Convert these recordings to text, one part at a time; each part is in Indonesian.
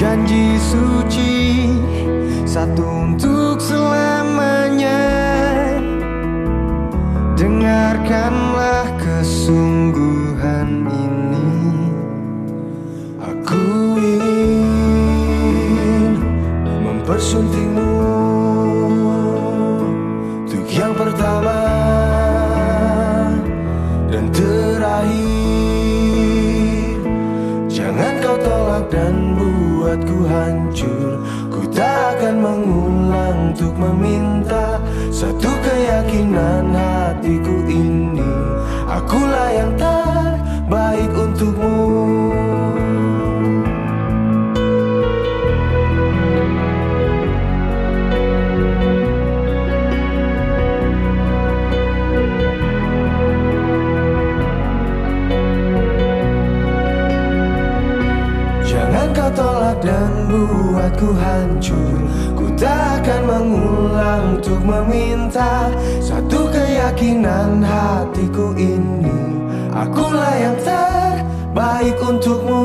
Janji suci satu untuk selamanya. Dengarkanlah kesungguhan ini. Aku ingin mempersuntingmu. Untuk yang pertama dan terakhir Jangan kau tolak dan buatku hancur. Ku tak akan mengulang untuk meminta Satu keyakinan tolak dan buatku hancur. Ku tak akan mengulang untuk meminta Satu keyakinan hatiku ini. Akulah yang terbaik untukmu.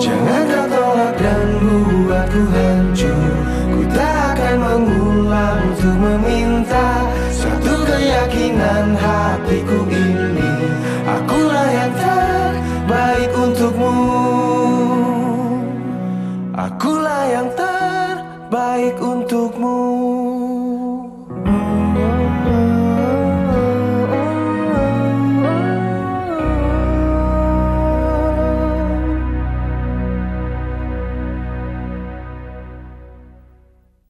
Jangan kau tolak dan buatku hancur. Ku tak akan mengulang untuk meminta Satu keyakinan hatiku yang terbaik untukmu.